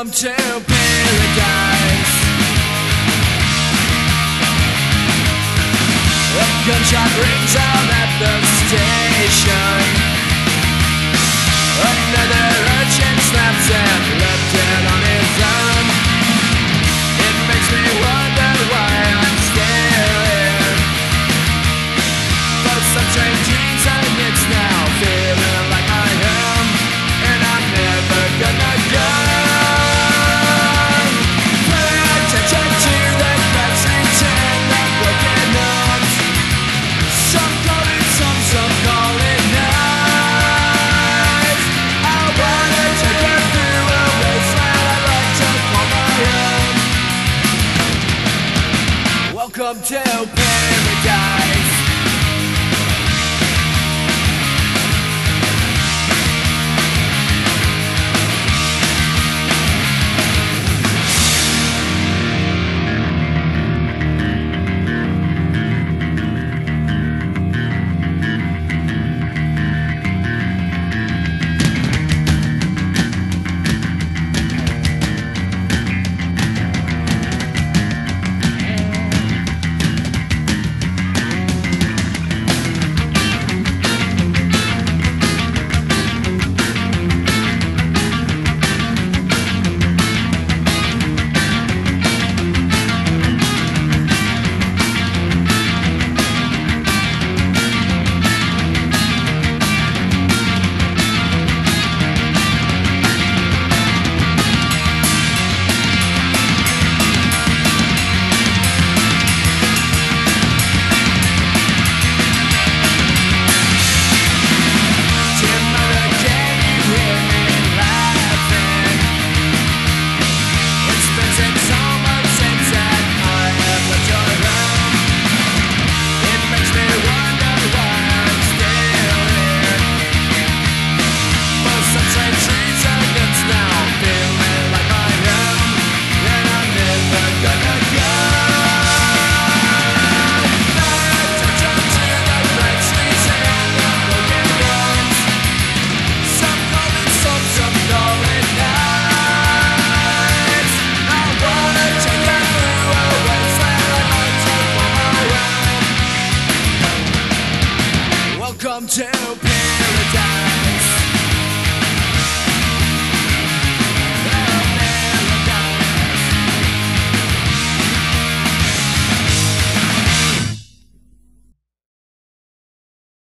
come to paradise. A gunshot rings out at the station. subtle pain paradise.